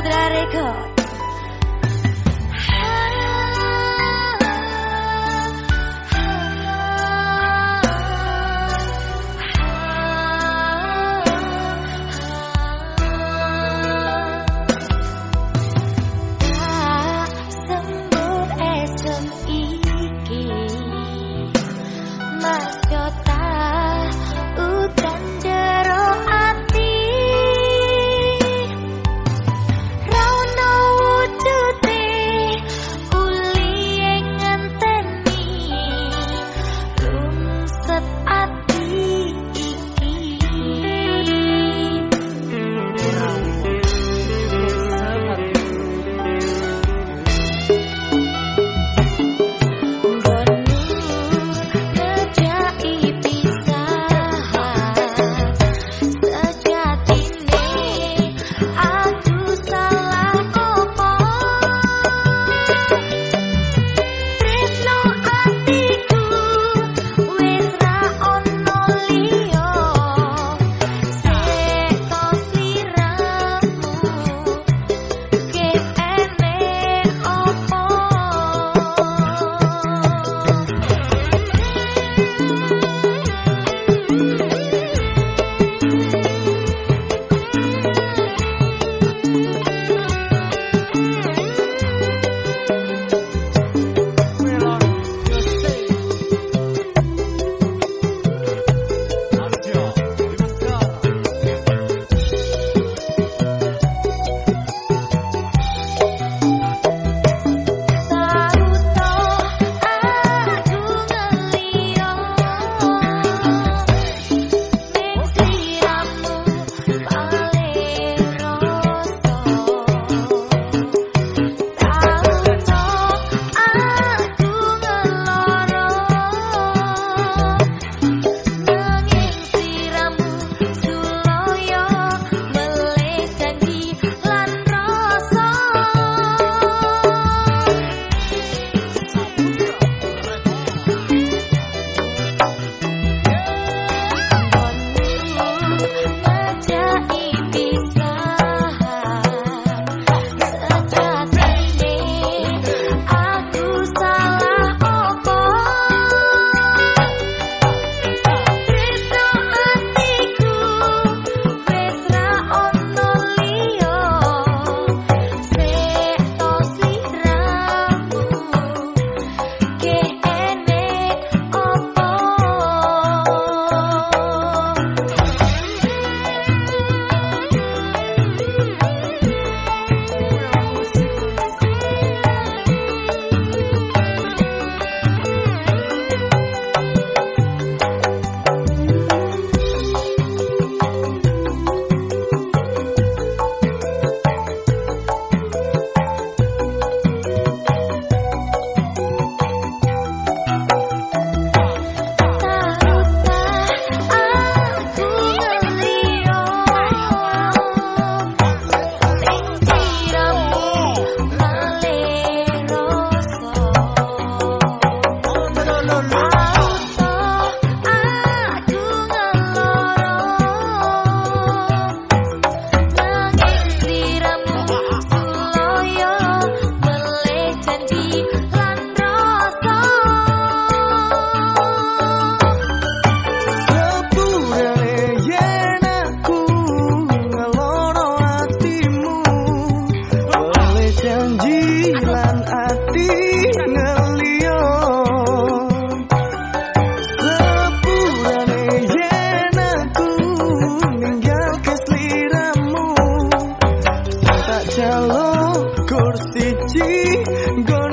podrá record. Wangi